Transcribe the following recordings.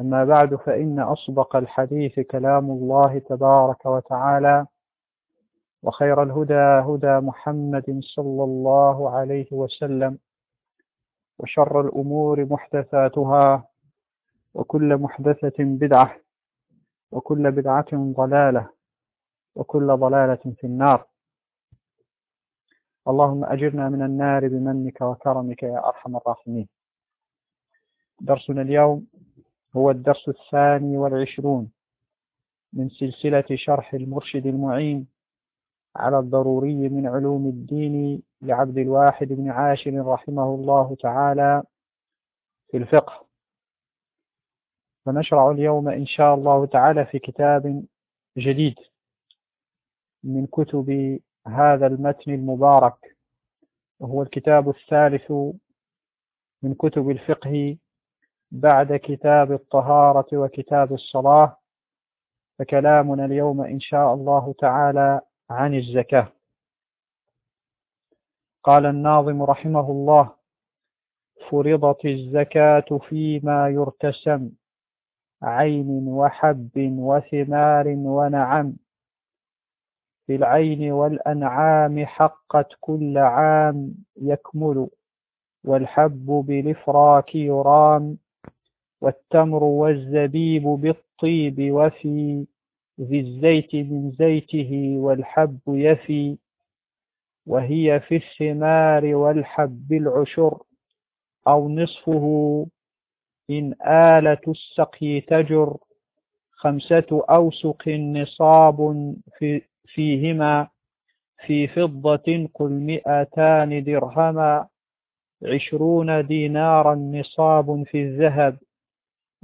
أما بعد فإن أصدق الحديث كلام الله تبارك وتعالى وخير الهدى هدى محمد صلى الله عليه وسلم وشر الأمور محدثاتها وكل محدثة بدعة وكل بدعة ضلالة وكل ضلالة في النار. اللهم أجرنا من النار بمنك وكرمك يا أرحم الراحمين. درسنا اليوم هو الدرس الثاني والعشرون من سلسلة شرح المرشد المعين على الضروري من علوم الدين لعبد الواحد بن عاشر رحمه الله تعالى في الفقه. فنشرع اليوم إن شاء الله تعالى في كتاب جديد من كتب هذا المتن المبارك وهو الكتاب الثالث من كتب الفقه بعد كتاب الطهارة وكتاب الصلاة فكلامنا اليوم إن شاء الله تعالى عن الزكاة. قال الناظم رحمه الله فرضت الزكاة فيما يرتسم عين وحب وثمار ونعم. في العين والأنعام حقت كل عام يكمل والحب بالإفراك يرام. والتمر والزبيب بالطيب وفي ذي الزيت من زيته والحب يفي وهي في الثمار والحب العشر. أو نصفه إن آلة السقي تجر. خمسة أوسق نصاب في فيهما. في فضة قل مئتان درهما. عشرون دينارا نصاب في الذهب.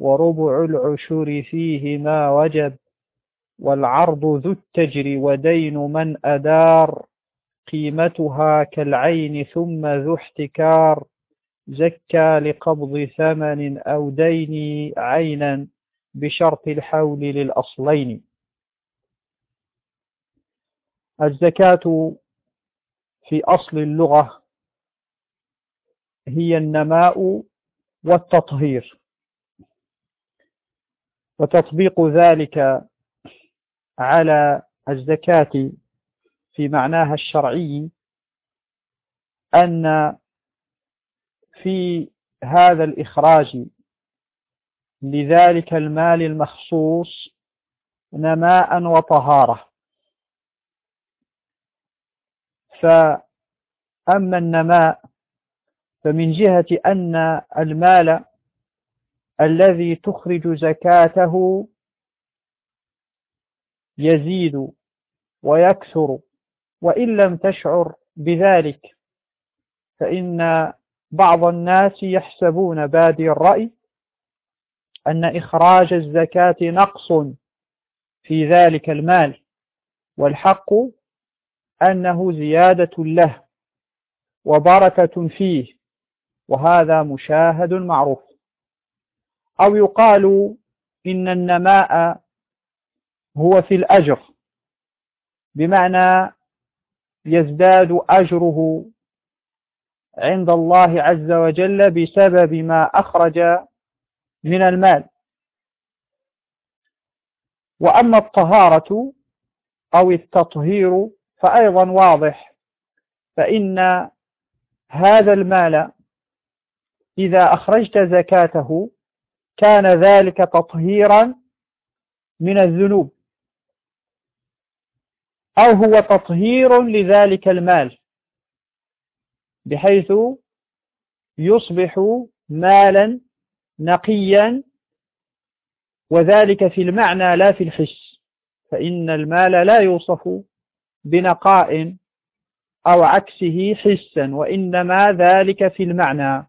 وربع العشر فيه ما وجب والعرض ذو التجر ودين من أدار قيمتها كالعين ثم ذو احتكار زكى لقبض ثمن أو دين عينا بشرط الحول للأصلين. الزكاة في أصل اللغة هي النماء والتطهير. وتطبيق ذلك على الزكاة في معناها الشرعي أن في هذا الإخراج لذلك المال المخصوص نماء وطهارة. فأما النماء فمن جهة أن المال الذي تخرج زكاته يزيد ويكثر وإن لم تشعر بذلك فإن بعض الناس يحسبون بادي الرأي أن إخراج الزكاة نقص في ذلك المال والحق أنه زيادة له وبركة فيه وهذا مشاهد معروف. أو يقال إن النماء هو في الأجر. بمعنى يزداد أجره عند الله عز وجل بسبب ما أخرج من المال. وأما الطهارة أو التطهير فأيضا واضح فإن هذا المال إذا أخرجت زكاته كان ذلك تطهيرا من الذنوب. أو هو تطهير لذلك المال بحيث يصبح مالا نقيا وذلك في المعنى لا في الحس. فإن المال لا يوصف بنقاء أو عكسه حسا وإنما ذلك في المعنى.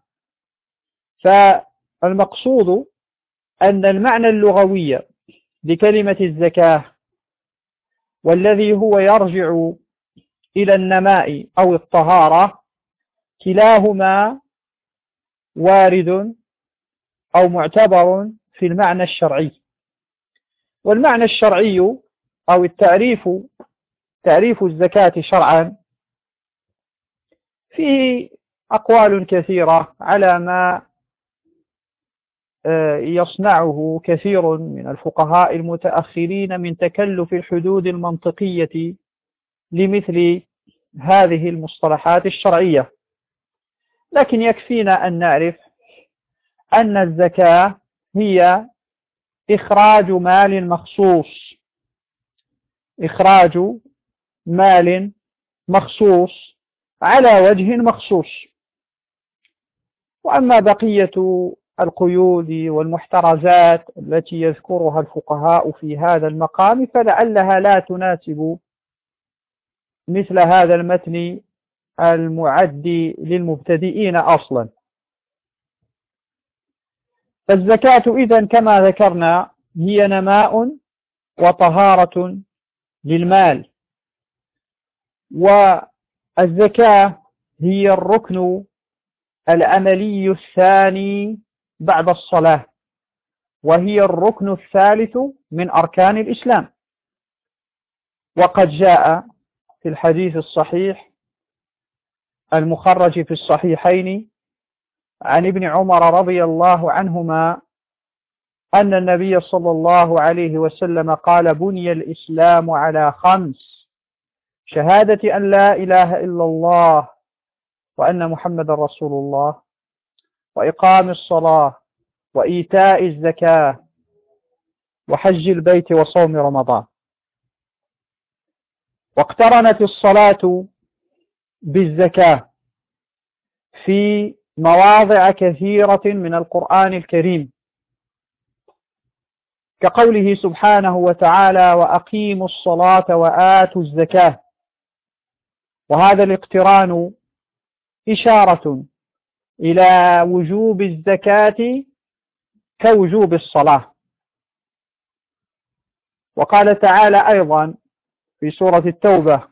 المقصود أن المعنى اللغوي لكلمة الزكاة والذي هو يرجع إلى النماء أو الطهارة كلاهما وارد أو معتبر في المعنى الشرعي. والمعنى الشرعي أو التعريف تعريف الزكاة شرعا فيه أقوال كثيرة على ما يصنعه كثير من الفقهاء المتأخرين من تكلف الحدود المنطقية لمثل هذه المصطلحات الشرعية. لكن يكفينا أن نعرف أن الزكاة هي إخراج مال مخصوص. إخراج مال مخصوص على وجه مخصوص. وأما بقية القيود والمحترزات التي يذكرها الفقهاء في هذا المقام فلعلها لا تناسب مثل هذا المتن المعد للمبتدئين أصلا. فالزكاة إذا كما ذكرنا هي نماء وطهارة للمال والزكاة هي الركن العملي الثاني بعد الصلاة وهي الركن الثالث من أركان الإسلام. وقد جاء في الحديث الصحيح المخرج في الصحيحين عن ابن عمر رضي الله عنهما أن النبي صلى الله عليه وسلم قال بني الإسلام على خمس شهادة أن لا إله إلا الله وأن محمد رسول الله. وإقام الصلاة وإيتاء الزكاة وحج البيت وصوم رمضان. واقترنت الصلاة بالزكاة في مواضع كثيرة من القرآن الكريم. كقوله سبحانه وتعالى وأقيموا الصلاة وآتوا الزكاة. وهذا الاقتران إشارة إلى وجوب الزكاة كوجوب الصلاة. وقال تعالى أيضا في سورة التوبة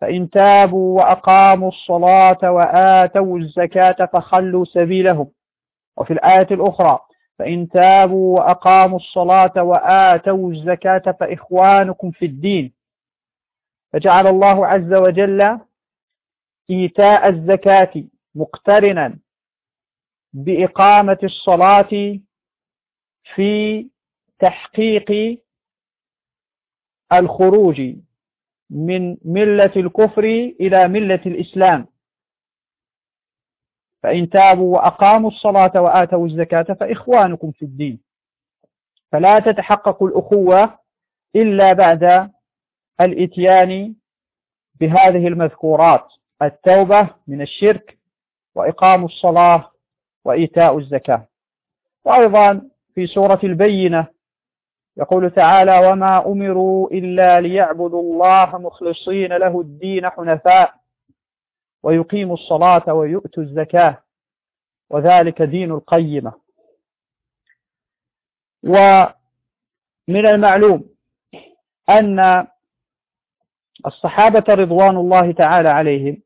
فإن تابوا وأقاموا الصلاة وآتوا الزكاة فخلوا سبيلهم. وفي الآية الأخرى فإن تابوا وأقاموا الصلاة وآتوا الزكاة فإخوانكم في الدين. فجعل الله عز وجل إيتاء الزكاة مقترنا بإقامة الصلاة في تحقيق الخروج من ملة الكفر إلى ملة الإسلام. فإن تابوا وأقاموا الصلاة وآتوا الزكاة فإخوانكم في الدين. فلا تتحقق الأخوة إلا بعد الإتيان بهذه المذكورات. التوبة من الشرك وإقام الصلاة وإيتاء الزكاة. وأيضا في سورة البينة يقول تعالى وما أمروا إلا ليعبدوا الله مخلصين له الدين حنفاء ويقيموا الصلاة ويؤتوا الزكاة وذلك دين القيمة. ومن المعلوم أن الصحابة رضوان الله تعالى عليهم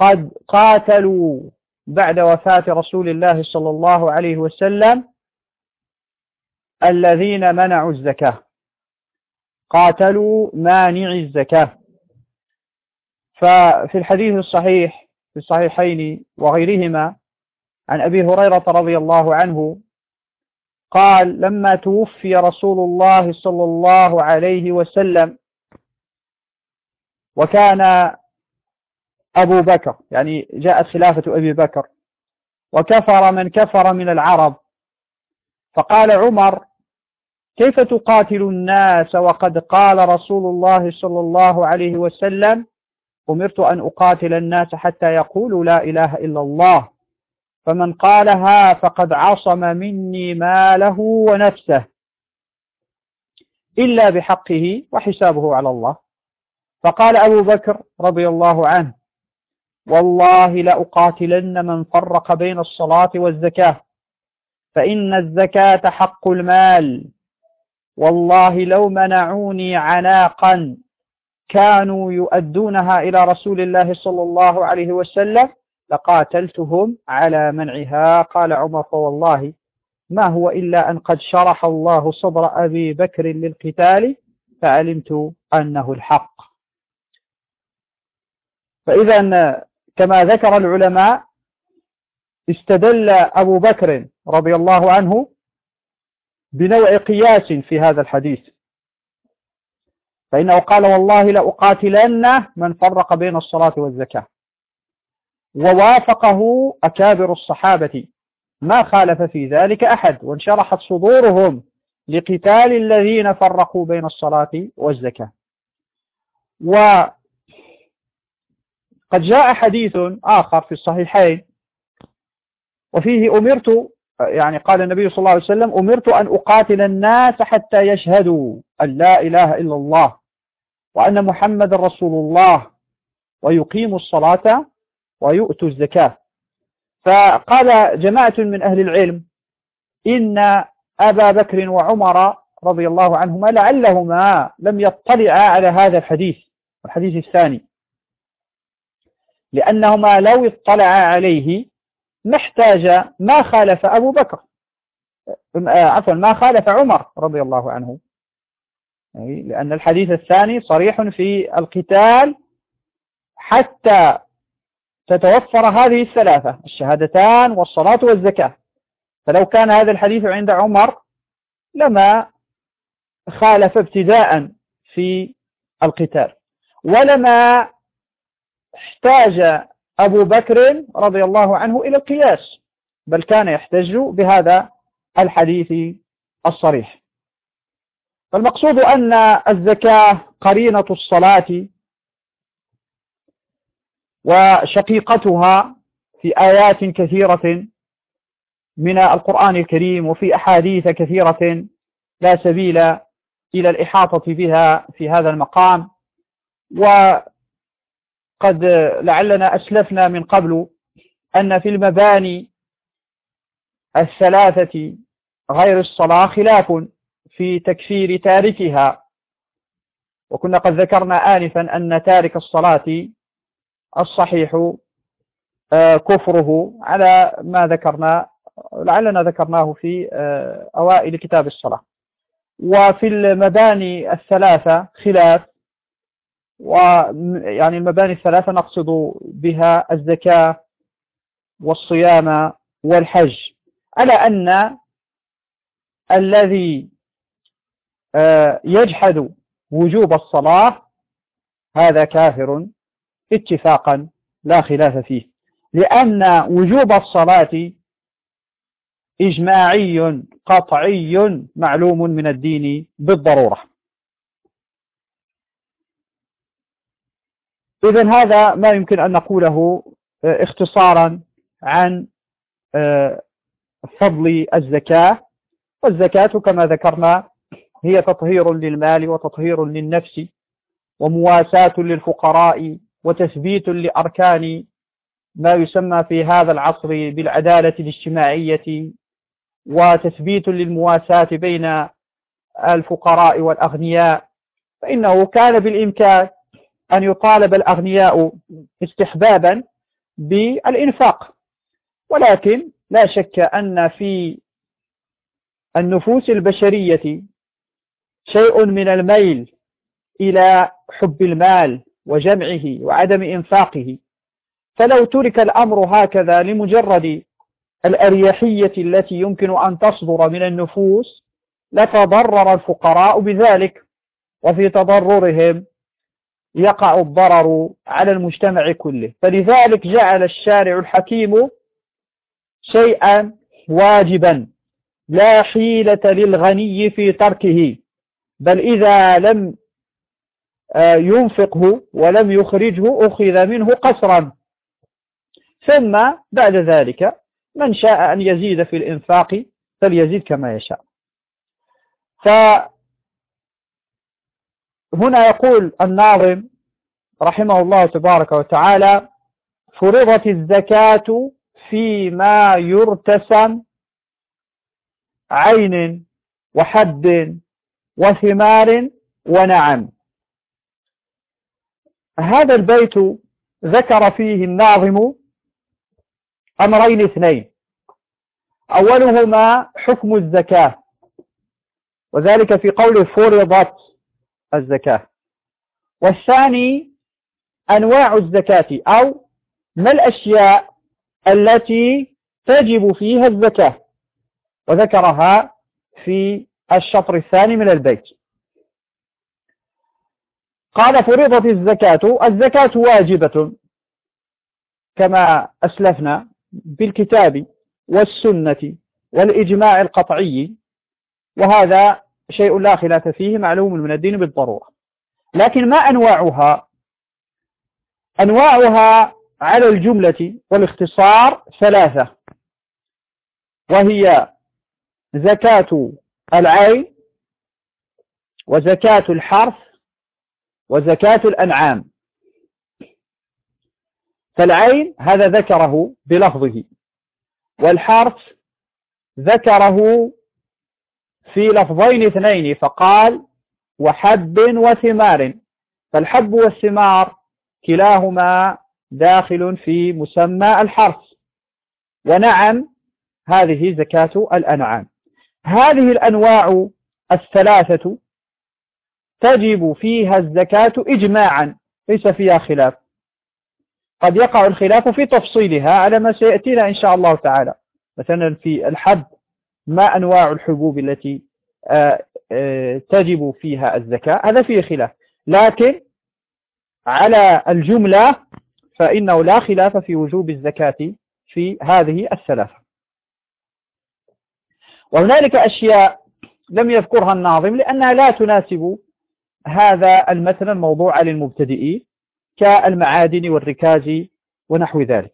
قد قاتلوا بعد وفاة رسول الله صلى الله عليه وسلم الذين منعوا الزكاة. قاتلوا مانعي الزكاة. ففي الحديث الصحيح في الصحيحين وغيرهما عن أبي هريرة رضي الله عنه قال لما توفي رسول الله صلى الله عليه وسلم وكان أبو بكر يعني جاءت خلافة أبي بكر. وكفر من كفر من العرب. فقال عمر كيف تقاتل الناس وقد قال رسول الله صلى الله عليه وسلم أمرت أن أقاتل الناس حتى يقولوا لا إله إلا الله. فمن قالها فقد عصم مني ماله ونفسه إلا بحقه وحسابه على الله. فقال أبو بكر رضي الله عنه والله لأقاتلن من فرق بين الصلاة والزكاة. فإن الزكاة حق المال. والله لو منعوني عناقا كانوا يؤدونها إلى رسول الله صلى الله عليه وسلم لقاتلتهم على منعها. قال عمر فوالله ما هو إلا أن قد شرح الله صدر أبي بكر للقتال فعلمت أنه الحق. فإذا كما ذكر العلماء استدل أبو بكر رضي الله عنه بنوع قياس في هذا الحديث. فإنه قال والله لأقاتلن من فرق بين الصلاة والزكاة. ووافقه أكابر الصحابة. ما خالف في ذلك أحد وانشرحت صدورهم لقتال الذين فرقوا بين الصلاة والزكاة. وقد جاء حديث آخر في الصحيحين وفيه أمرت يعني قال النبي صلى الله عليه وسلم أمرت أن أقاتل الناس حتى يشهدوا أن لا إله إلا الله وأن محمد رسول الله ويقيموا الصلاة ويؤتوا الزكاة. فقال جماعة من أهل العلم إن أبا بكر وعمر رضي الله عنهما لعلهما لم يطلعا على هذا الحديث الحديث الثاني. لأنهما لو اطلعا عليه ما احتاج ما خالف أبو بكر. عفوا ما خالف عمر رضي الله عنه. لأن الحديث الثاني صريح في القتال حتى تتوفر هذه الثلاثة الشهادتان والصلاة والزكاة. فلو كان هذا الحديث عند عمر لما خالف ابتداء في القتال. ولما احتاج أبو بكر رضي الله عنه إلى القياس بل كان يحتج بهذا الحديث الصريح. فالمقصود أن الزكاة قرينة الصلاة وشقيقتها في آيات كثيرة من القرآن الكريم وفي أحاديث كثيرة لا سبيل إلى الإحاطة بها في هذا المقام. وقد لعلنا أسلفنا من قبل أن في المباني الثلاثة غير الصلاة خلاف في تكفير تاركها. وكنا قد ذكرنا آنفا أن تارك الصلاة الصحيح آه، كفره على ما ذكرنا لعلنا ذكرناه في آه، أوائل كتاب الصلاة. وفي المباني الثلاثة خلاف ويعني المباني الثلاثة نقصد بها الزكاة والصيام والحج. على أن الذي آه، يجحد وجوب الصلاة هذا كافر اتفاقا لا خلاف فيه. لأن وجوب الصلاة إجماعي قطعي معلوم من الدين بالضرورة. إذا هذا ما يمكن أن نقوله آه، اختصارا عن آه، فضل الزكاة. والزكاة كما ذكرنا هي تطهير للمال وتطهير للنفس ومواساة للفقراء وتثبيت لأركان ما يسمى في هذا العصر بالعدالة الاجتماعية وتثبيت للمواساة بين الفقراء والأغنياء. فإنه كان بالإمكان أن يطالب الأغنياء استحبابا بالإنفاق. ولكن لا شك أن في النفوس البشرية شيء من الميل إلى حب المال وجمعه وعدم إنفاقه. فلو ترك الأمر هكذا لمجرد الأريحية التي يمكن أن تصدر من النفوس لتضرر الفقراء بذلك. وفي تضررهم يقع الضرر على المجتمع كله. فلذلك جعل الشارع الحكيم شيئا واجبا لا حيلة للغني في تركه بل إذا لم آه، ينفقه ولم يخرجه أخذ منه قسرا ثم بعد ذلك من شاء أن يزيد في الإنفاق فليزيد كما يشاء. فهنا يقول الناظم رحمه الله تبارك وتعالى فرضت الزكاة فيما يرتسم عين وحد وثمار ونعم. هذا البيت ذكر فيه الناظم أمرين اثنين. أولهما حكم الزكاة وذلك في قول فرضت الزكاة. والثاني أنواع الزكاة أو ما الأشياء التي تجب فيها الزكاة؟ وذكرها في الشطر الثاني من البيت. قال فرضت الزكاة الزكاة واجبة كما أسلفنا بالكتاب والسنة والإجماع القطعي وهذا شيء لا خلاف فيه معلوم من الدين بالضرورة. لكن ما أنواعها؟ أنواعها على الجملة والاختصار ثلاثة. وهي زكاة العين وزكاة الحرث وزكاة الأنعام. فالعين هذا ذكره بلفظه والحرث ذكره في لفظين اثنين فقال وحب وثمار. فالحب والثمار كلاهما داخل في مسمى الحرث ونعم هذه زكاة الأنعام. هذه الأنواع الثلاثة تجب فيها الزكاة إجماعا ليس فيها خلاف. قد يقع الخلاف في تفصيلها على ما سيأتينا إن شاء الله تعالى. مثلا في الحب ما أنواع الحبوب التي آه، آه، تجب فيها الزكاة؟ هذا فيه خلاف. لكن على الجملة فإنه لا خلاف في وجوب الزكاة في هذه الثلاثة. وهنالك أشياء لم يذكرها الناظم لأنها لا تناسب هذا المثل الموضوع للمبتدئين كالمعادن والركاز ونحو ذلك.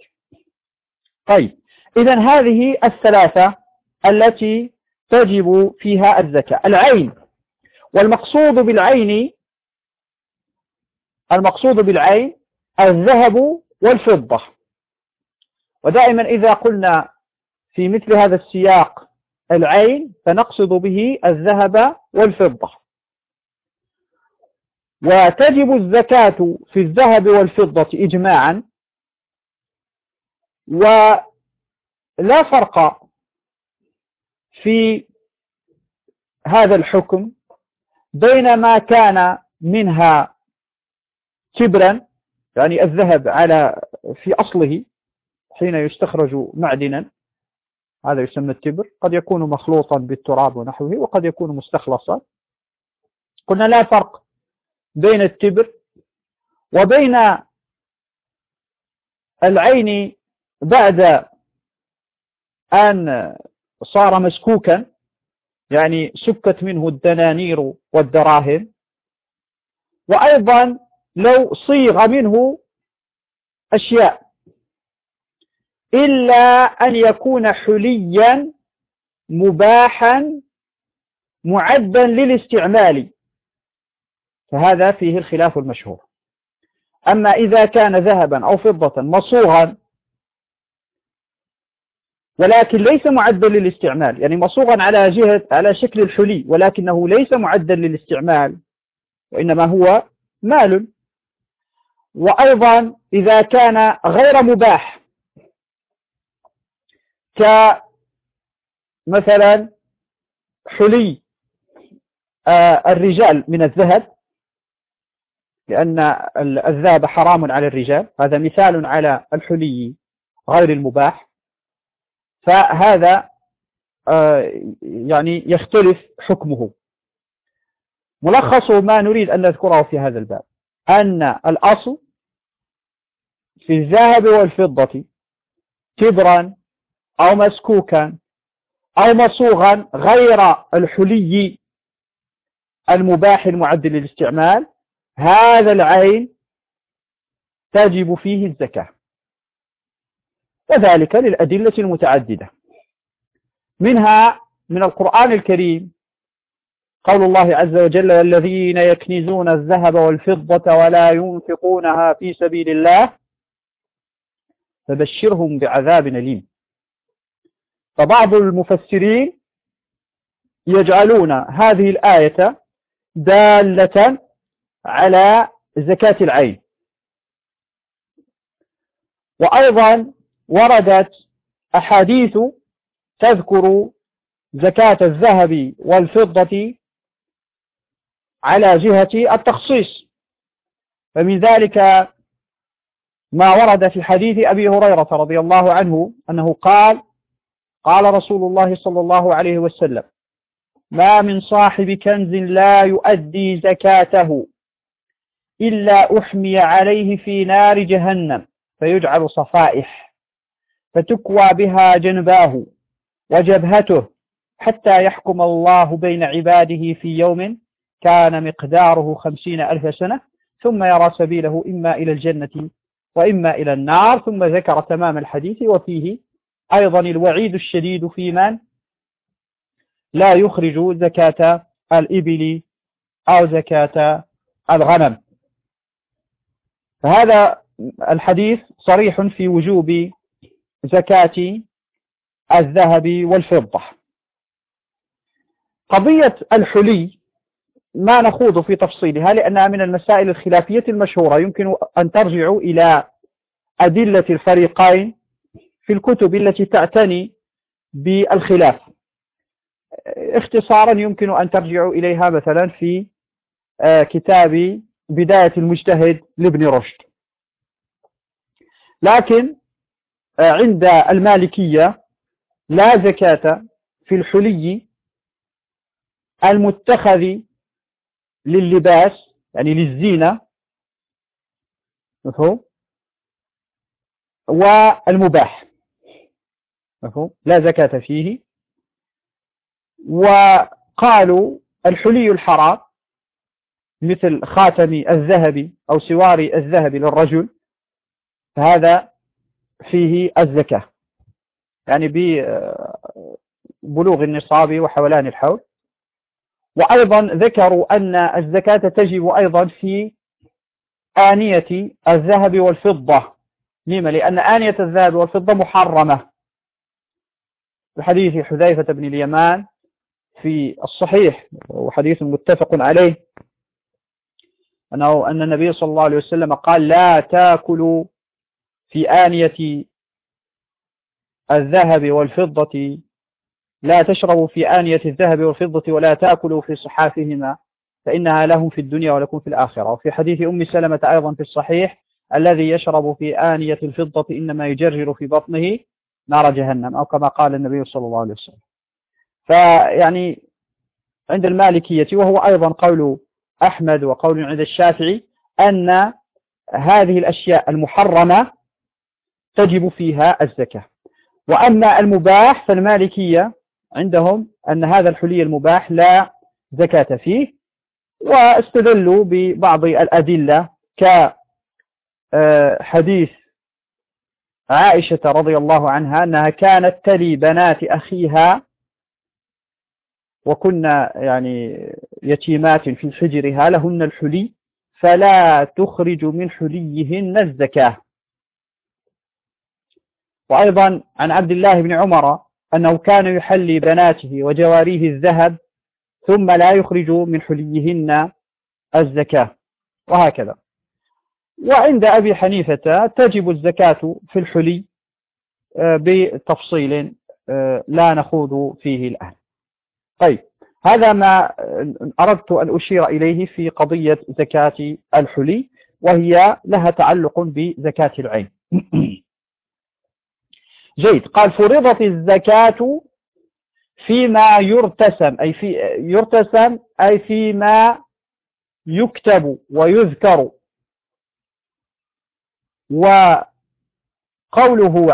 طيب إذا هذه الثلاثة التي تجب فيها الزكاة. العين. والمقصود بالعين المقصود بالعين الذهب والفضة. ودائما إذا قلنا في مثل هذا السياق العين فنقصد به الذهب والفضة. وتجب الزكاة في الذهب والفضة إجماعا. ولا فرق في هذا الحكم بين ما كان منها تبرا يعني الذهب على في أصله حين يستخرج معدنا هذا يسمى التبر قد يكون مخلوطا بالتراب ونحوه وقد يكون مستخلصا. قلنا لا فرق بين التبر وبين العين بعد أن صار مسكوكا يعني سكت منه الدنانير والدراهم. وأيضا لو صيغ منه أشياء إلا أن يكون حليا مباحا معدا للاستعمال. فهذا فيه الخلاف المشهور. أما إذا كان ذهبا أو فضة مصوغا ولكن ليس معدا للاستعمال. يعني مصوغا على جهة على شكل الحلي ولكنه ليس معدا للاستعمال وإنما هو مال. وأيضا إذا كان غير مباح كمثلا حلي آه، الرجال من الذهب لأن الذهب حرام على الرجال هذا مثال على الحلي غير المباح. فهذا آه، يعني يختلف حكمه. ملخص ما نريد أن نذكره في هذا الباب. أن الأصل في الذهب والفضة تبرا أو مسكوكا أو مصوغا غير الحلي المباح المعد للاستعمال هذا العين تجب فيه الزكاة. وذلك للأدلة المتعددة. منها من القرآن الكريم قول الله عز وجل والذين يكنزون الذهب والفضة ولا ينفقونها في سبيل الله فبشرهم بعذاب أليم. فبعض المفسرين يجعلون هذه الآية دالة على زكاة العين. وأيضا وردت أحاديث تذكر زكاة الذهب والفضة على جهة التخصيص. فمن ذلك ما ورد في حديث أبي هريرة رضي الله عنه أنه قال قال رسول الله صلى الله عليه وسلم ما من صاحب كنز لا يؤدي زكاته إلا أحمي عليه في نار جهنم فيجعل صفائح. فتكوى بها جنباه وجبهته حتى يحكم الله بين عباده في يوم كان مقداره خمسين ألف سنة ثم يرى سبيله إما إلى الجنة وإما إلى النار ثم ذكر تمام الحديث وفيه أيضا الوعيد الشديد في من؟ لا يخرج زكاة الإبل أو زكاة الغنم. فهذا الحديث صريح في وجوب زكاة الذهب والفضة. قضية الحلي ما نخوض في تفصيلها لأنها من المسائل الخلافية المشهورة. يمكن أن ترجعوا إلى أدلة الفريقين في الكتب التي تعتني بالخلاف. اختصارا يمكن أن ترجعوا إليها مثلا في آه، كتاب بداية المجتهد لابن رشد. لكن عند المالكية لا زكاة في الحلي المتخذ للباس يعني للزينة مفهوم؟ والمباح مفهوم؟ لا زكاة فيه. وقالوا الحلي الحرام مثل خاتم الذهب أو سوار الذهب للرجل فهذا فيه الزكاة. يعني ببلوغ النصاب وحولان الحول. وأيضا ذكروا أن الزكاة تجب أيضا في آنية الذهب والفضة. لما لأن آنية الذهب والفضة محرمة. بحديث حذيفة بن اليمان في الصحيح وحديث متفق عليه أنه أن النبي صلى الله عليه وسلم قال لا تاكلوا في آنية الذهب والفضة لا تشربوا في آنية الذهب والفضة ولا تأكلوا في صحافهما فإنها لهم في الدنيا ولكم في الآخرة. وفي حديث أم سلمة أيضا في الصحيح الذي يشرب في آنية الفضة إنما يجرجر في بطنه نار جهنم أو كما قال النبي صلى الله عليه وسلم. فيعني عند المالكية وهو أيضا قول أحمد وقول عند الشافعي أن هذه الأشياء المحرمة تجب فيها الزكاة. وأما المباح فالمالكية عندهم أن هذا الحلي المباح لا زكاة فيه واستدلوا ببعض الأدلة كحديث عائشة رضي الله عنها أنها كانت تلي بنات أخيها وكنا يعني يتيمات في حجرها لهن الحلي فلا تخرج من حليهن الزكاة. وأيضا عن عبد الله بن عمر أنه كان يحلي بناته وجواريه الذهب ثم لا يخرج من حليهن الزكاة وهكذا. وعند أبي حنيفة تجب الزكاة في الحلي آه، بتفصيل آه، لا نخوض فيه الآن. طيب هذا ما أردت أن أشير إليه في قضية زكاة الحلي وهي لها تعلق بزكاة العين. جيد. قال فرضت الزكاة فيما يرتسم أي في يرتسم أي فيما يكتب ويذكر. وقوله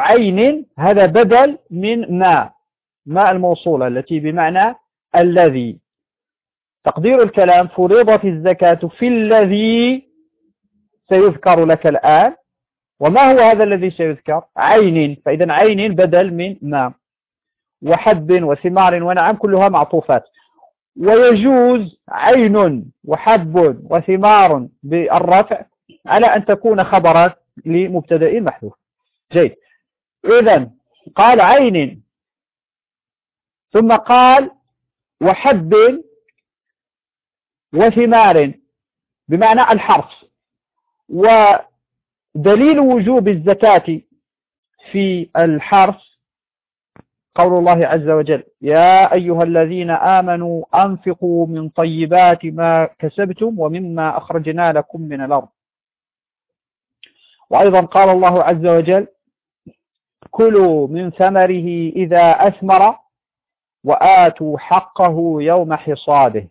عين هذا بدل من ما ما الموصولة التي بمعنى الذي. تقدير الكلام فرضت الزكاة في الذي سيذكر لك الآن. وما هو هذا الذي سيذكر؟ عين. فإذا عين بدل من ما. وحب وثمار ونعم كلها معطوفات. ويجوز عين وحب وثمار بالرفع على أن تكون خبرا لمبتدا محذوف. جيد. إذا قال عين. ثم قال وحب وثمار. بمعنى الحرث ودليل وجوب الزكاة في الحرث قول الله عز وجل يا أيها الذين آمنوا أنفقوا من طيبات ما كسبتم ومما أخرجنا لكم من الأرض. وأيضا قال الله عز وجل كلوا من ثمره إذا أثمر وآتوا حقه يوم حصاده.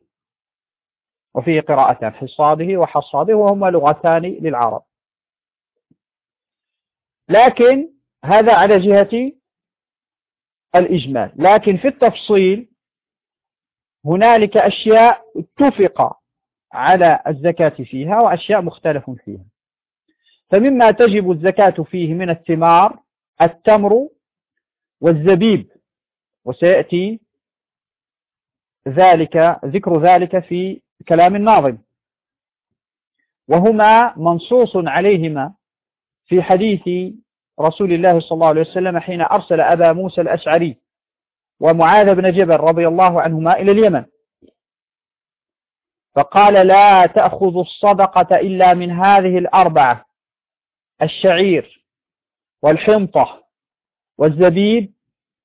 وفيه قراءتان حصاده وحصاده وهما لغتان للعرب. لكن هذا على جهة الإجمال. لكن في التفصيل هنالك أشياء اتفق على الزكاة فيها وأشياء مختلف فيها. فمما تجب الزكاة فيه من الثمار التمر والزبيب وسيأتي ذلك ذكر ذلك في كلام الناظم وهما منصوص عليهما في حديث رسول الله صلى الله عليه وسلم حين أرسل أبا موسى الأشعري ومعاذ بن جبل رضي الله عنهما إلى اليمن. فقال لا تأخذ الصدقة إلا من هذه الأربعة الشعير والحنطة والزبيب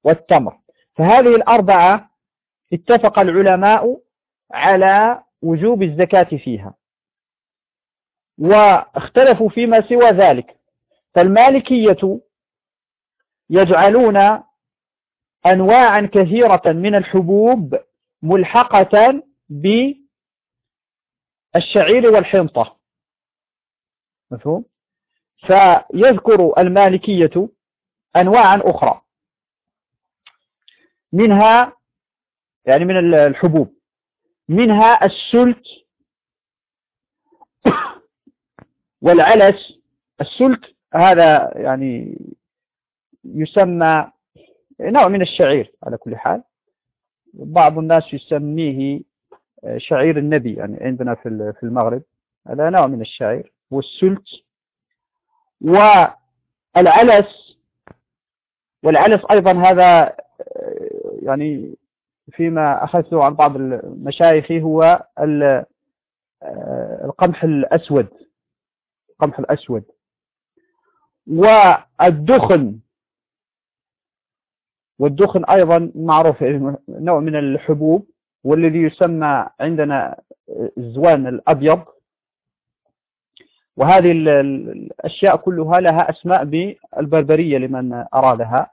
والتمر. فهذه الأربعة اتفق العلماء على وجوب الزكاة فيها واختلفوا فيما سوى ذلك. فالمالكية يجعلون أنواعا كثيرة من الحبوب ملحقة بالشعير والحنطة. مفهوم؟ فيذكر المالكية أنواعا أخرى. منها يعني من الحبوب. منها السلت والعلس. السلت هذا يعني يسمى نوع من الشعير على كل حال. بعض الناس يسميه شعير النبي يعني عندنا في المغرب هذا نوع من الشعير والسلت والعلس. والعلس أيضا هذا يعني فيما أخذته عن بعض المشايخ هو القمح الأسود. القمح الأسود. والدخن. والدخن أيضا معروف نوع من الحبوب والذي يسمى عندنا الزوان الأبيض. وهذه الأشياء كلها لها أسماء بالبربرية لمن أرادها.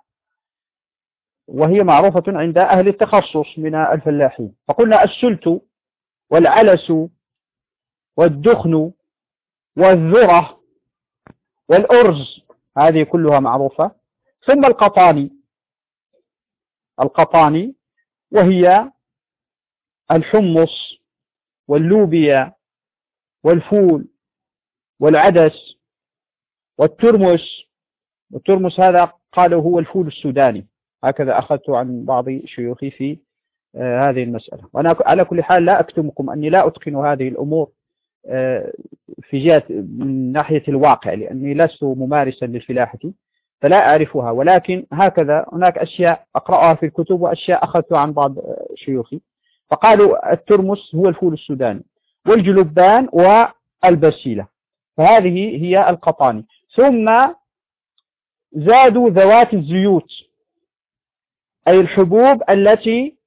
وهي معروفة عند أهل التخصص من الفلاحين. فقلنا السلت والعلس والدخن والذرة والأرز هذه كلها معروفة. ثم القطاني. القطاني وهي الحمص واللوبيا والفول والعدس والترمس. والترمس هذا قالوا هو الفول السوداني. هكذا أخذت عن بعض شيوخي في آه، هذه المسألة. وأنا على كل حال لا أكتمكم أني لا أتقن هذه الأمور. في جهة من ناحية الواقع لأني لست ممارسا للفلاحة فلا أعرفها. ولكن هكذا هناك أشياء أقرأها في الكتب وأشياء أخذتها عن بعض شيوخي. فقالوا الترمس هو الفول السوداني والجلبان والبسيلة فهذه هي القطاني. ثم زادوا ذوات الزيوت أي الحبوب التي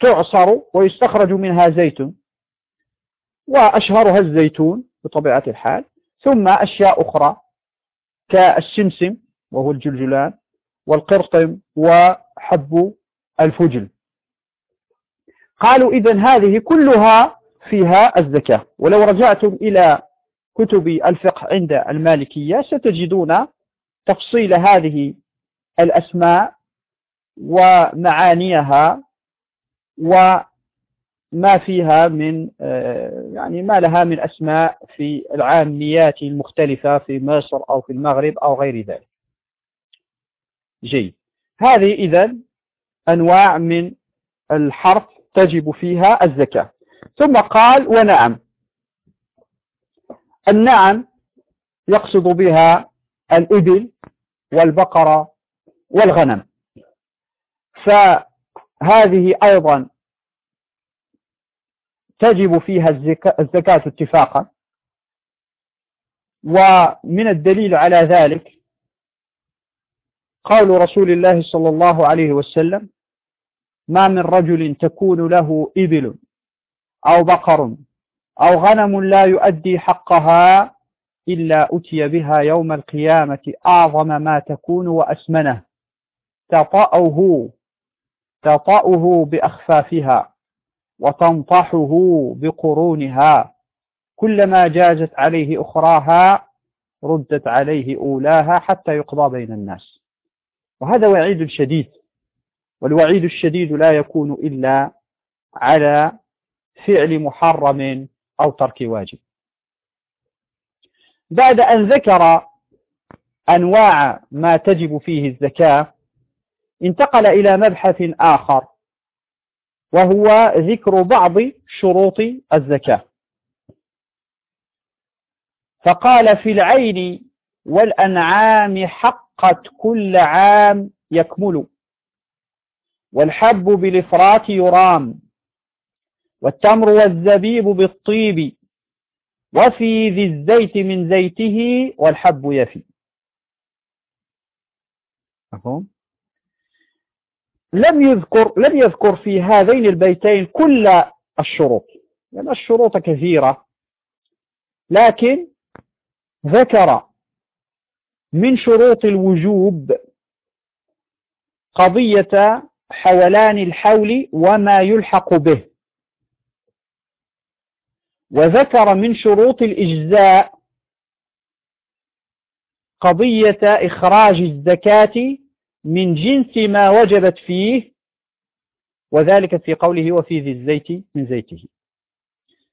تعصر ويستخرج منها زيت وأشهرها الزيتون بطبيعة الحال ثم أشياء أخرى كالسمسم وهو الجلجلان والقرطم وحب الفجل. قالوا إذا هذه كلها فيها الزكاة ولو رجعتم إلى كتب الفقه عند المالكية ستجدون تفصيل هذه الأسماء ومعانيها وما فيها من آه، يعني ما لها من أسماء في العاميات المختلفة في مصر أو في المغرب أو غير ذلك. جيد. هذه إذا أنواع من الحرف تجب فيها الزكاة. ثم قال ونعم. النعم يقصد بها الإبل والبقرة والغنم. فهذه أيضا تجب فيها الزكاة اتفاقا. ومن الدليل على ذلك قول رسول الله صلى الله عليه وسلم ما من رجل تكون له إبل أو بقر أو غنم لا يؤدي حقها إلا أتي بها يوم القيامة أعظم ما تكون وأسمنه تطأه تطأه بأخفافها. وتنطحه بقرونها. كلما جازت عليه أخراها ردت عليه أولاها حتى يقضى بين الناس. وهذا وعيد شديد. والوعيد الشديد لا يكون إلا على فعل محرم أو ترك واجب. بعد أن ذكر أنواع ما تجب فيه الزكاة انتقل إلى مبحث آخر. وهو ذكر بعض شروط الزكاة. فقال في العين والأنعام حقت كل عام يكمل والحب بالإفراط يرام والتمر والزبيب بالطيب وفي ذي الزيت من زيته والحب يفي. مفهوم؟ لم يذكر لم يذكر في هذين البيتين كل الشروط. لأن يعني الشروط كثيرة. لكن ذكر من شروط الوجوب قضية حولان الحول وما يلحق به. وذكر من شروط الإجزاء قضية إخراج الزكاة من جنس ما وجبت فيه وذلك في قوله وفي ذي الزيت من زيته.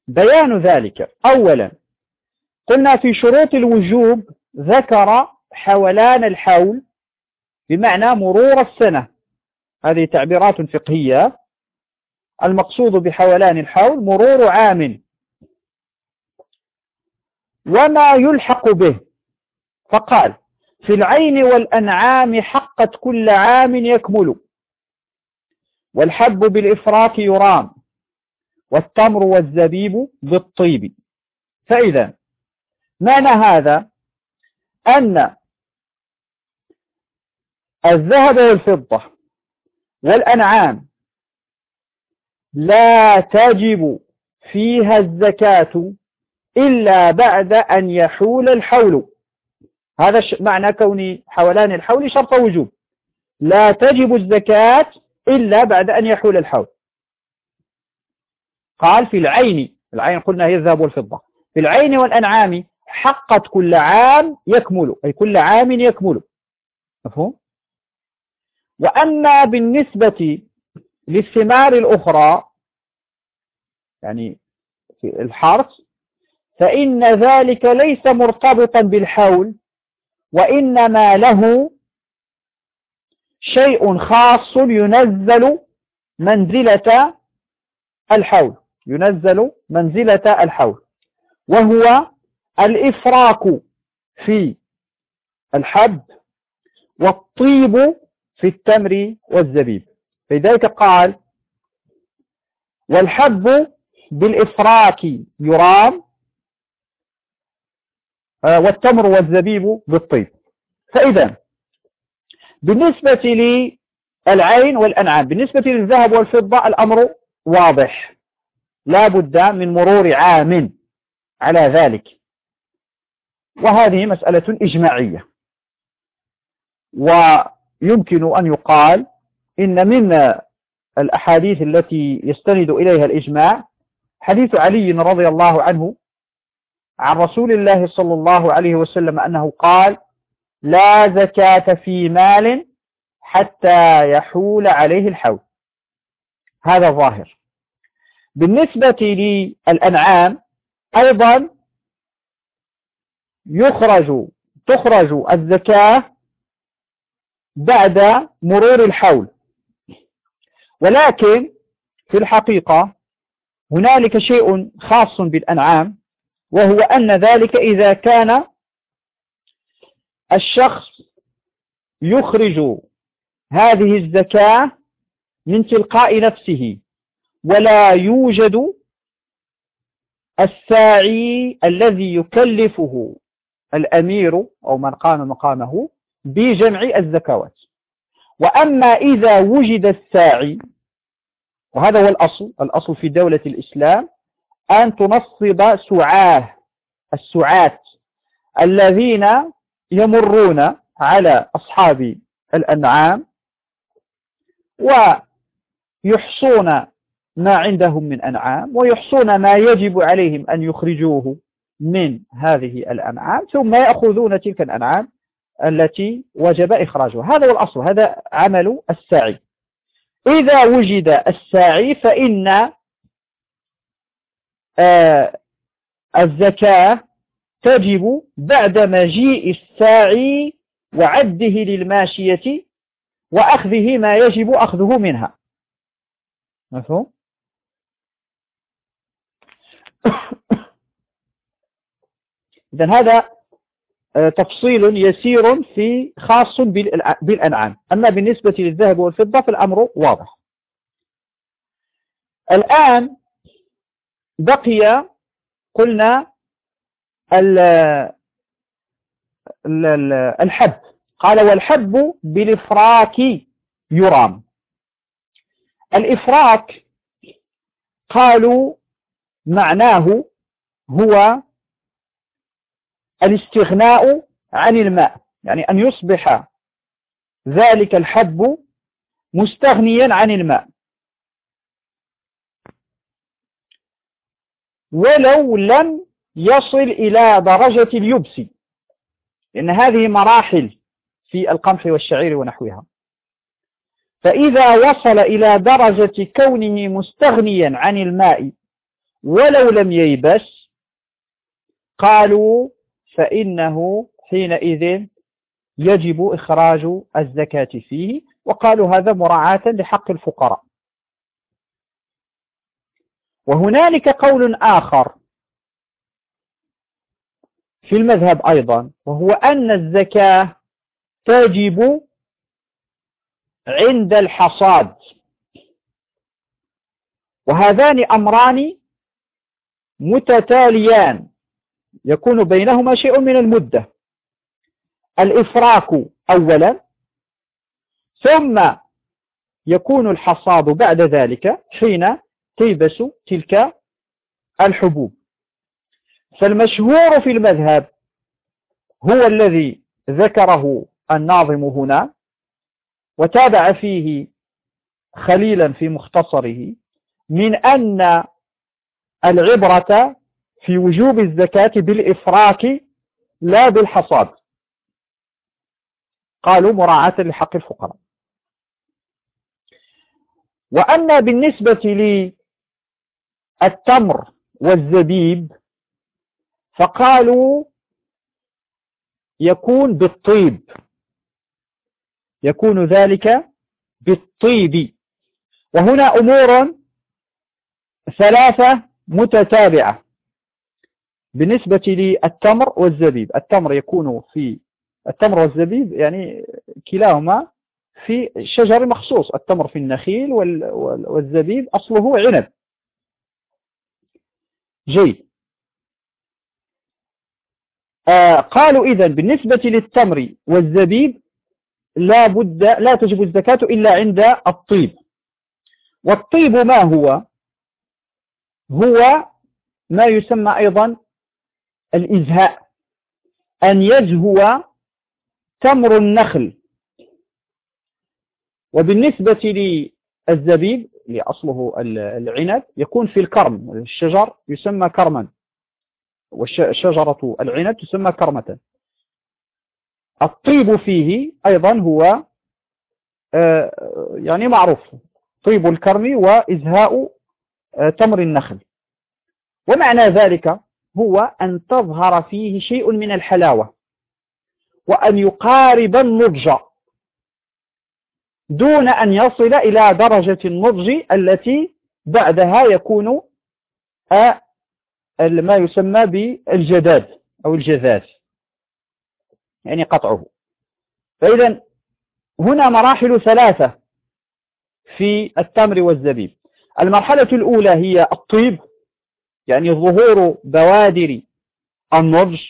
بيان ذلك أولا قلنا في شروط الوجوب ذكر حولان الحول بمعنى مرور السنة. هذه تعبيرات فقهية. المقصود بحولان الحول مرور عام. وما يلحق به فقال في العين والأنعام حقت كل عام يكمل. والحب بالإفراط يرام والتمر والزبيب بالطيب. فإذا معنى هذا أن الذهب والفضة والأنعام لا تجب فيها الزكاة إلا بعد أن يحول الحول. هذا معنى كون حولان الحول شرط وجوب. لا تجب الزكاة إلا بعد أن يحول الحول. قال في العين العين قلنا هي الذهب والفضة. في العين والأنعام حقت كل عام يكمل أي كل عام يكمل. مفهوم؟ وأما بالنسبة للثمار الأخرى يعني في الحرث فإن ذلك ليس مرتبطا بالحول. وإنما له شيء خاص ينزل منزلة الحول ينزل منزلة الحول وهو الإفراك في الحب والطيب في التمر والزبيب. لذلك قال والحب بالإفراك يرام والتمر والزبيب بالطيب. فإذا بالنسبة للعين والأنعام بالنسبة للذهب والفضة الأمر واضح. لا بد من مرور عام على ذلك. وهذه مسألة إجماعية. ويمكن أن يقال إن من الأحاديث التي يستند إليها الإجماع حديث علي رضي الله عنه عن رسول الله صلى الله عليه وسلم أنه قال لا زكاة في مال حتى يحول عليه الحول. هذا ظاهر. بالنسبة للأنعام أيضا يخرج تخرج الزكاة بعد مرور الحول. ولكن في الحقيقة هنالك شيء خاص بالأنعام. وهو أن ذلك إذا كان الشخص يخرج هذه الزكاة من تلقاء نفسه ولا يوجد الساعي الذي يكلفه الأمير أو من قام مقامه بجمع الزكوات. وأما إذا وجد الساعي وهذا هو الأصل الأصل في دولة الإسلام أن تنصب سعاه السعاة الذين يمرون على أصحاب الأنعام ويحصون ما عندهم من أنعام ويحصون ما يجب عليهم أن يخرجوه من هذه الأنعام ثم يأخذون تلك الأنعام التي وجب إخراجها. هذا هو الأصل هذا عمل الساعي. إذا وجد الساعي فإن الزكاة تجب بعد مجيء الساعي وعده للماشية وأخذه ما يجب أخذه منها. مفهوم؟ إذن هذا آه، تفصيل يسير في خاص بالأنعام. أما بالنسبة للذهب والفضة فالأمر واضح. الآن بقي قلنا الحب. قال والحب بالإفراك يرام. الإفراك قالوا معناه هو الاستغناء عن الماء. يعني أن يصبح ذلك الحب مستغنيا عن الماء. ولو لم يصل إلى درجة اليبس لأن هذه مراحل في القمح والشعير ونحوها. فإذا وصل إلى درجة كونه مستغنيا عن الماء ولو لم ييبس قالوا فإنه حينئذ يجب إخراج الزكاة فيه وقالوا هذا مراعاة لحق الفقراء. وهنالك قول آخر في المذهب أيضا وهو أن الزكاة تجب عند الحصاد. وهذان أمران متتاليان يكون بينهما شيء من المدة. الإفراك أولا ثم يكون الحصاد بعد ذلك حين تيبس تلك الحبوب. فالمشهور في المذهب هو الذي ذكره الناظم هنا وتابع فيه خليلا في مختصره من أن العبرة في وجوب الزكاة بالإفراك لا بالحصاد. قالوا مراعاة لحق الفقراء. وأما بالنسبة للتمر والزبيب فقالوا يكون بالطيب. يكون ذلك بالطيب. وهنا أمور ثلاثة متتابعة. بالنسبة للتمر والزبيب التمر يكون في التمر والزبيب يعني كلاهما في شجر مخصوص. التمر في النخيل والزبيب أصله عنب. جيد. آه قالوا إذا بالنسبة للتمر والزبيب لا بد لا تجب الزكاة إلا عند الطيب. والطيب ما هو؟ هو ما يسمى أيضا الإزهاء أن يزهو تمر النخل. وبالنسبة للزبيب لأصله العنب يكون في الكرم. الشجر يسمى كرما. وشجرة العنب تسمى كرمة. الطيب فيه أيضا هو آه، يعني معروف. طيب الكرم وإزهاء آه، تمر النخل. ومعنى ذلك هو أن تظهر فيه شيء من الحلاوة. وأن يقارب النضج. دون أن يصل إلى درجة النضج التي بعدها يكون آه، ما يسمى بالجداد أو الجذاذ يعني قطعه. فإذا هنا مراحل ثلاثة في التمر والزبيب. المرحلة الأولى هي الطيب يعني ظهور بوادر النضج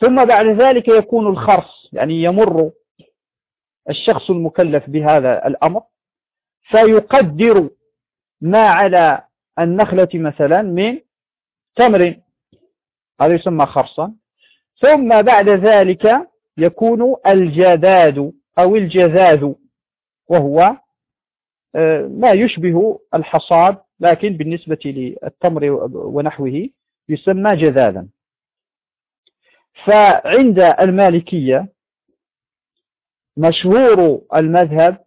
ثم بعد ذلك يكون الخرص يعني يمر الشخص المكلف بهذا الأمر فيقدر ما على النخلة مثلا من تمر هذا يسمى خرصا. ثم بعد ذلك يكون الجداد أو الجذاذ وهو آه، ما يشبه الحصاد لكن بالنسبة للتمر ونحوه يسمى جذاذا. فعند المالكية مشهور المذهب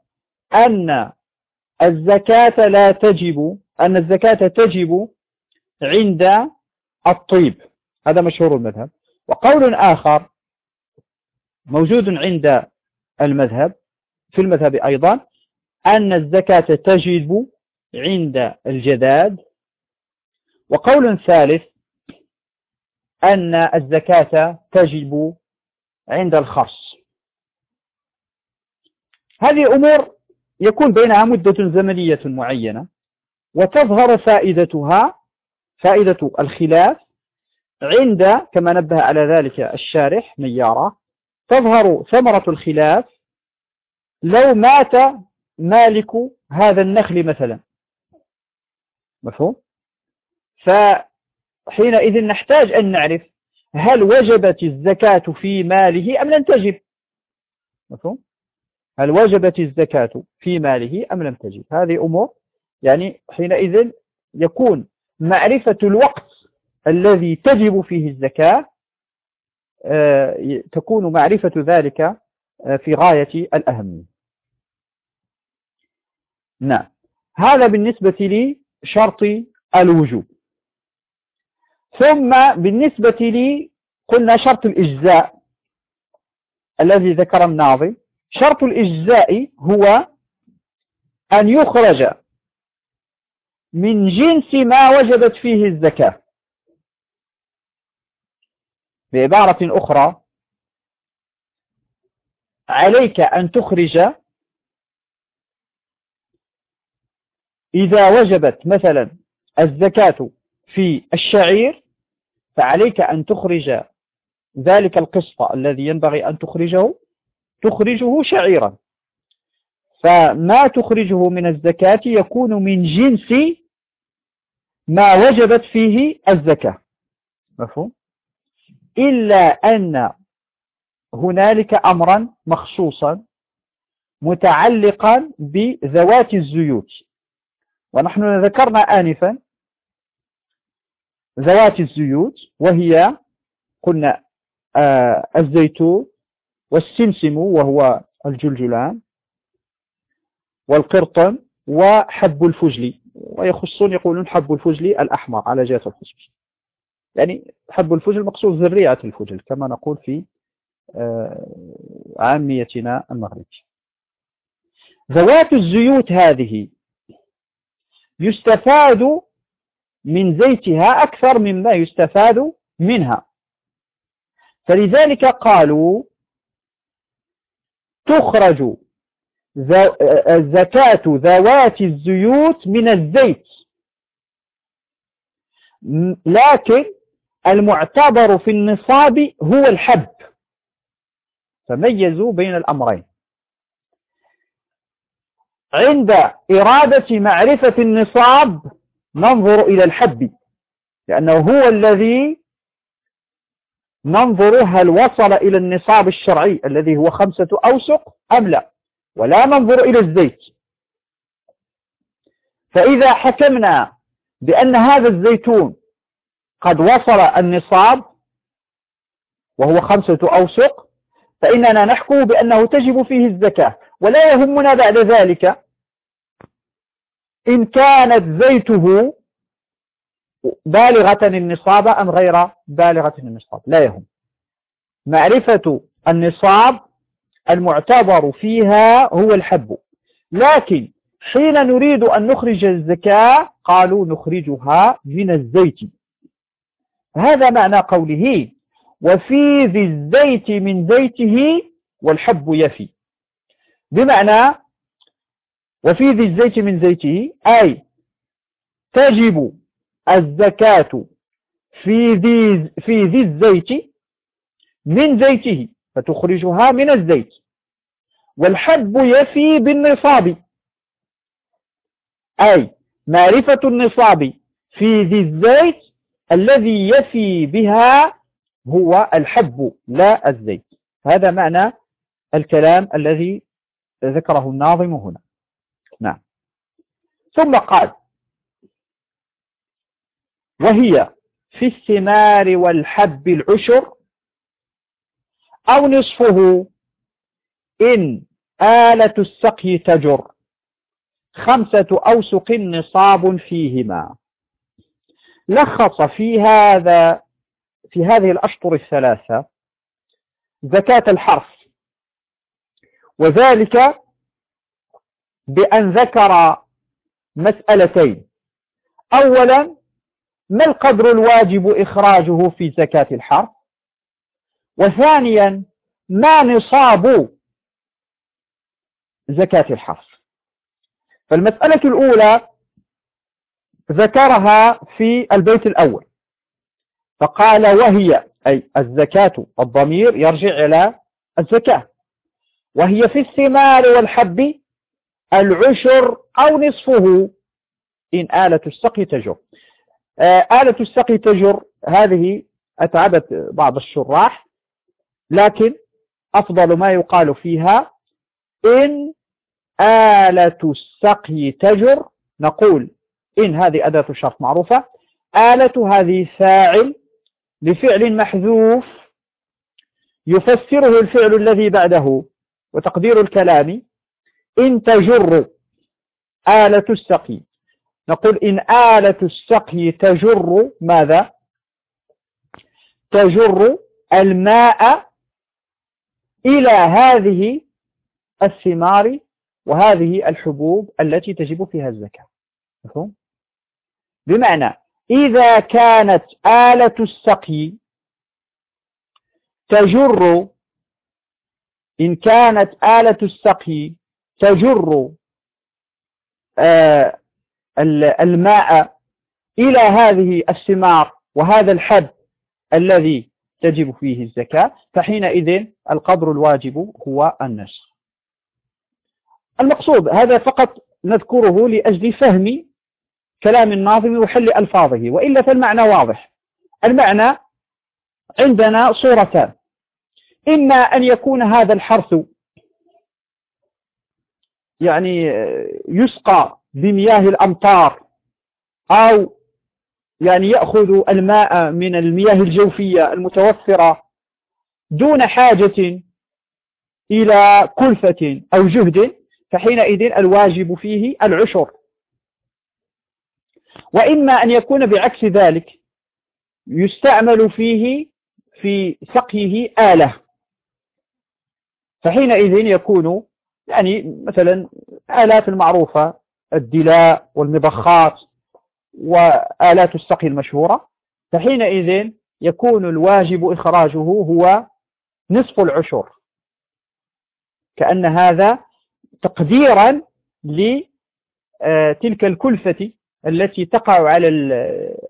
أن الزكاة لا تجب أن الزكاة تجب عند الطيب. هذا مشهور المذهب. وقول آخر موجود عند المذهب في المذهب أيضا أن الزكاة تجب عند الجداد. وقول ثالث أن الزكاة تجب عند الخرص هذه أمور يكون بينها مدة زمنية معينة وتظهر فائدتها فائدة الخلاف عند كما نبه على ذلك الشارح يرى تظهر ثمرة الخلاف لو مات مالك هذا النخل مثلا. مفهوم؟ فحينئذ نحتاج أن نعرف هل وجبت الزكاة في ماله أم لم تجب. مفهوم؟ هل وجبت الزكاة في ماله أم لم تجب هذه أمور يعني حينئذ يكون معرفة الوقت الذي تجب فيه الزكاة آه، تكون معرفة ذلك آه، في غاية الأهمية نعم. هذا بالنسبة لي شرط الوجوب. ثم بالنسبة لي قلنا شرط الإجزاء الذي ذكر الناظم. شرط الإجزاء هو أن يخرج من جنس ما وجبت فيه الزكاة. بعبارة أخرى عليك أن تخرج إذا وجبت مثلا الزكاة في الشعير فعليك أن تخرج ذلك القسط الذي ينبغي أن تخرجه. تخرجه شعيرا. فما تخرجه من الزكاة يكون من جنس ما وجبت فيه الزكاة. مفهوم؟ إلا أن هنالك أمرا مخصوصا متعلقا بذوات الزيوت. ونحن ذكرنا آنفا ذوات الزيوت وهي قلنا آه الزيتون والسمسم وهو الجلجلان والقرطن وحب الفجل ويخصون يقولون حب الفجل الأحمر على جهة الخصوص. يعني حب الفجل مقصود ذريعة الفجل كما نقول في آه، عاميتنا المغربية ذوات الزيوت هذه يستفاد من زيتها أكثر مما يستفاد منها. فلذلك قالوا تخرج زكاة ذوات الزيوت من الزيت. لكن المعتبر في النصاب هو الحب. فميزوا بين الأمرين. عند إرادة معرفة النصاب ننظر إلى الحب لأنه هو الذي ننظر هل وصل إلى النصاب الشرعي الذي هو خمسة أوسق أم لا. ولا ننظر إلى الزيت. فإذا حكمنا بأن هذا الزيتون قد وصل النصاب وهو خمسة أوسق فإننا نحكم بأنه تجب فيه الزكاة ولا يهمنا بعد ذلك إن كانت زيته بالغة النصاب أم غير بالغة النصاب؟ لا يهم. معرفة النصاب المعتبر فيها هو الحب. لكن حين نريد أن نخرج الزكاة قالوا نخرجها من الزيت. هذا معنى قوله وفي ذي الزيت من زيته والحب يفي. بمعنى وفي ذي الزيت من زيته أي تجب الزكاة في ذي, في ذي الزيت من زيته فتخرجها من الزيت. والحب يفي بالنصاب. أي معرفة النصاب في ذي الزيت الذي يفي بها هو الحب لا الزيت. هذا معنى الكلام الذي ذكره الناظم هنا. نعم. ثم قال وهي في الثمار والحب العشر أو نصفه إن آلة السقي تجر خمسة أوسق نصاب فيهما. لخص في هذا في هذه الأشطر الثلاثة زكاة الحرف وذلك بأن ذكر مسألتين. أولا ما القدر الواجب إخراجه في زكاة الحرف وثانيا ما نصاب زكاة الحرف فالمسألة الأولى ذكرها في البيت الأول. فقال وهي أي الزكاة الضمير يرجع إلى الزكاة. وهي في الثمار والحب العشر أو نصفه إن آلة السقي تجر آلة السقي تجر. هذه أتعبت بعض الشراح لكن أفضل ما يقال فيها إن آلة السقي تجر. نقول إن هذه أداة شرط معروفة. آلة هذه فاعل لفعل محذوف. يفسره الفعل الذي بعده وتقدير الكلام. إن تجر آلة السقي. نقول إن آلة السقي تجر ماذا؟ تجر الماء إلى هذه الثمار وهذه الحبوب التي تجب فيها الزكاة. مفهوم؟ بمعنى إذا كانت آلة السقي تجر إن كانت آلة السقي تجر آه الماء إلى هذه الثمار وهذا الحب الذي تجب فيه الزكاة فحينئذ القدر الواجب هو النسخ. المقصود هذا فقط نذكره لأجل فهم كلام الناظم وحل ألفاظه وإلا فالمعنى واضح. المعنى عندنا صورتان. إما أن يكون هذا الحرث يعني يسقى بمياه الأمطار أو يعني يأخذ الماء من المياه الجوفية المتوفرة دون حاجة إلى كلفة أو جهد فحينئذ الواجب فيه العشر. وإما أن يكون بعكس ذلك يستعمل فيه في سقيه آلة. فحينئذ يكون يعني مثلا آلات المعروفة الدلاء والمضخات وآلات السقي المشهورة فحينئذ يكون الواجب إخراجه هو نصف العشر. كأن هذا تقديرا لتلك الكلفة التي تقع على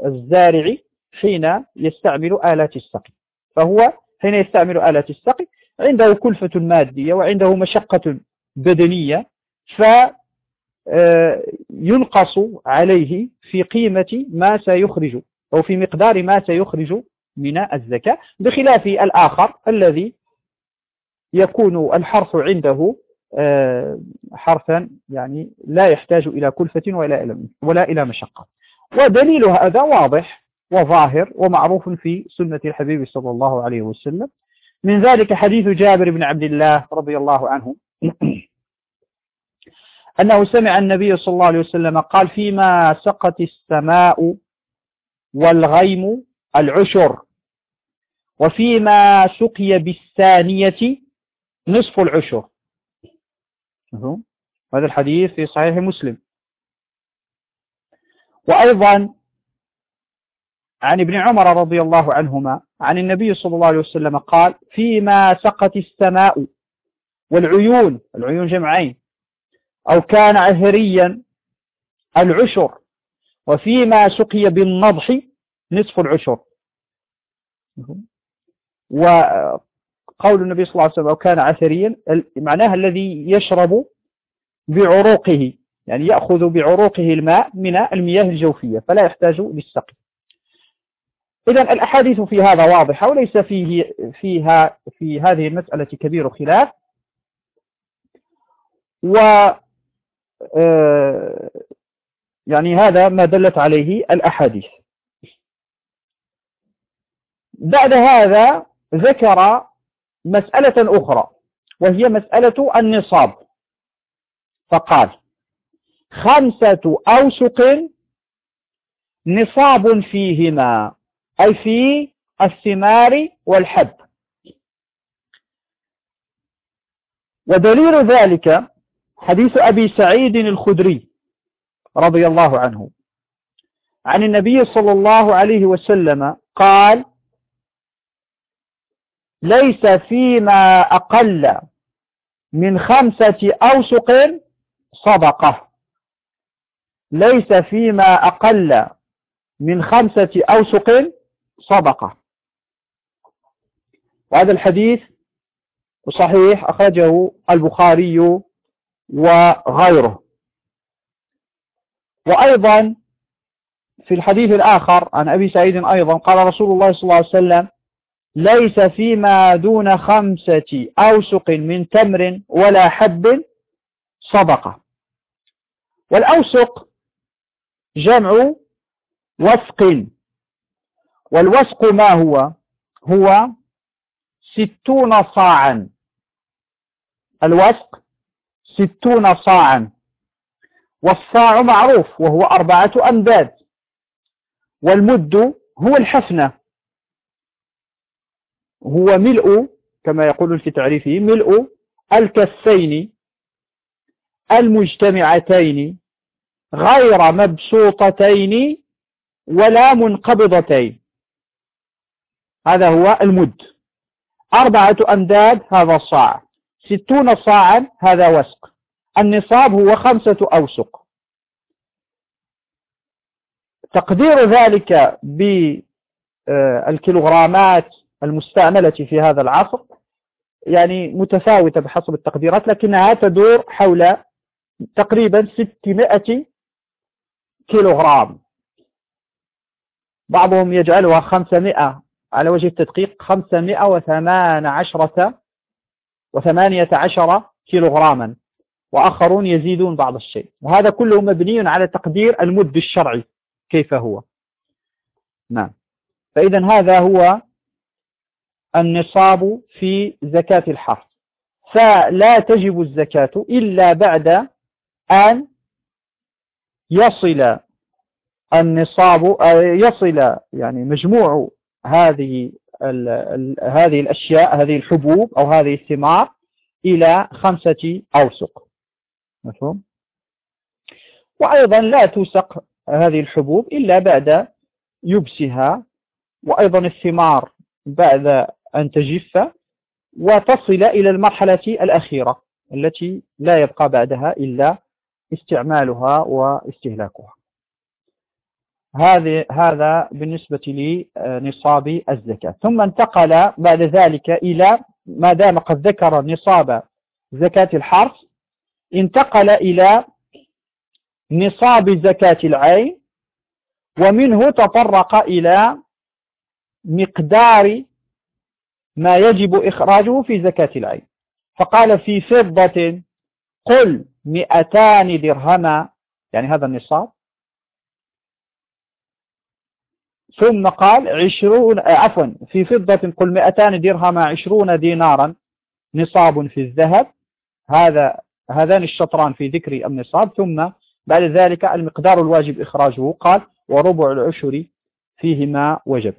الزارع حين يستعمل آلات السقي. فهو حين يستعمل آلات السقي عنده كلفة مادية وعنده مشقة بدنية فينقص عليه في قيمة ما سيخرج أو في مقدار ما سيخرج من الزكاة بخلاف الآخر الذي يكون الحرث عنده آه، حرفا يعني لا يحتاج إلى كلفة ولا ولا إلى مشقة. ودليل هذا واضح وظاهر ومعروف في سنة الحبيب صلى الله عليه وسلم. من ذلك حديث جابر بن عبد الله رضي الله عنه. أنه سمع النبي صلى الله عليه وسلم قال فيما سقت السماء والغيم العشر وفيما سقي بالثانية نصف العشر. هذا الحديث في صحيح مسلم. وأيضا عن ابن عمر رضي الله عنهما عن النبي صلى الله عليه وسلم قال فيما سقت السماء والعيون العيون جمعين أو كان عهريا العشر وفيما سقي بالنضح نصف العشر. وقول النبي صلى الله عليه وسلم أو كان عثريا معناها الذي يشرب بعروقه يعني يأخذ بعروقه الماء من المياه الجوفية فلا يحتاج للسقي. إذا الأحاديث في هذا واضحة وليس فيه فيها في هذه المسألة كبير خلاف. و يعني هذا ما دلت عليه الأحاديث. بعد هذا ذكر مسألة أخرى وهي مسألة النصاب. فقال خمسة أوسق نصاب فيهما أي في الثمار والحب. ودليل ذلك حديث أبي سعيد الخدري رضي الله عنه. عن النبي صلى الله عليه وسلم قال ليس فيما أقل من خمسة أوسق صدقة. ليس فيما أقل من خمسة أوسق صدقة. وهذا الحديث صحيح أخرجه البخاري وغيره. وأيضا في الحديث الآخر عن أبي سعيد أيضا قال رسول الله صلى الله عليه وسلم ليس فيما دون خمسة أوسق من تمر ولا حب صدقة. والأوسق جمع وسق والوسق ما هو؟ هو ستون صاعا. الوسق ستون صاعا. والصاع معروف وهو أربعة أمداد والمد هو الحفنة هو ملء كما يقول في تعريفه ملء الكفين المجتمعتين غير مبسوطتين ولا منقبضتين. هذا هو المد. أربعة أمداد هذا صاع ستون صاعا هذا وسق. النصاب هو خمسة أوسق. تقدير ذلك بالكيلوغرامات المستعملة في هذا العصر يعني متفاوتة بحسب التقديرات لكنها تدور حول تقريبا 600 كيلوغرام. بعضهم يجعلها 500 على وجه التدقيق 518 وثمانية عشر كيلوغراما وآخرون يزيدون بعض الشيء. وهذا كله مبني على تقدير المد الشرعي كيف هو؟ نعم. فإذا هذا هو النصاب في زكاة الحرث. فلا تجب الزكاة إلا بعد أن يصل النصاب يصل يعني مجموع هذه هذه الأشياء هذه الحبوب أو هذه الثمار إلى خمسة أوسق. مفهوم؟ وأيضا لا توسق هذه الحبوب إلا بعد يبسها. وأيضا الثمار بعد أن تجف وتصل إلى المرحلة الأخيرة التي لا يبقى بعدها إلا استعمالها واستهلاكها. هذا هذا بالنسبة لنصاب الزكاة. ثم انتقل بعد ذلك إلى ما دام قد ذكر نصاب زكاة الحرث انتقل إلى نصاب زكاة العين ومنه تطرق إلى مقدار ما يجب إخراجه في زكاة العين. فقال في فضة قل مئتان درهما يعني هذا النصاب ثم قال عشرون عفوا في فضة قل مئتان درهما عشرون دينارا نصاب في الذهب. هذا هذان الشطران في ذكر النصاب. ثم بعد ذلك المقدار الواجب إخراجه. قال وربع العشر فيهما وجب.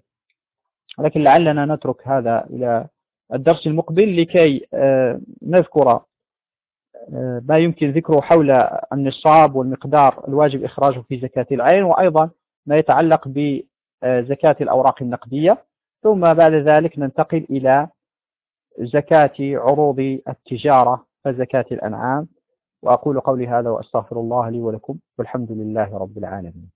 لكن لعلنا نترك هذا إلى الدرس المقبل لكي آه، نذكر آه، ما يمكن ذكره حول النصاب والمقدار الواجب إخراجه في زكاة العين وأيضا ما يتعلق بزكاة الأوراق النقدية ثم بعد ذلك ننتقل إلى زكاة عروض التجارة فزكاة الأنعام. وأقول قولي هذا وأستغفر الله لي ولكم والحمد لله رب العالمين.